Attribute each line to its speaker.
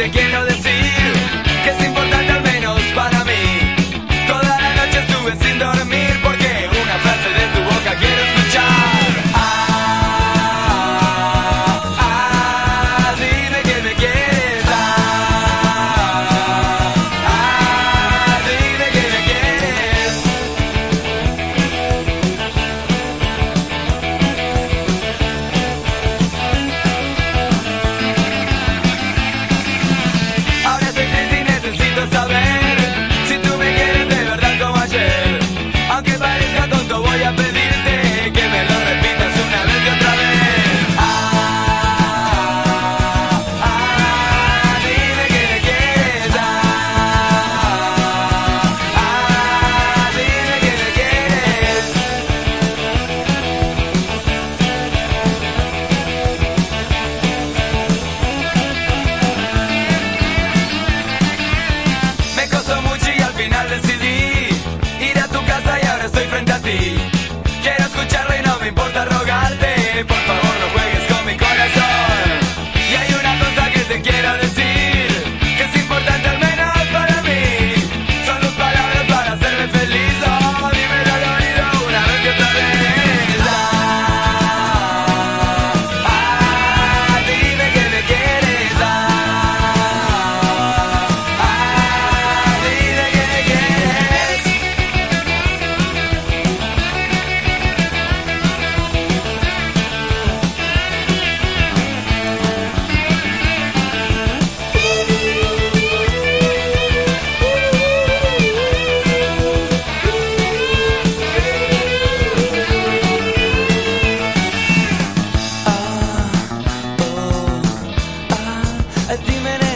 Speaker 1: again. Dime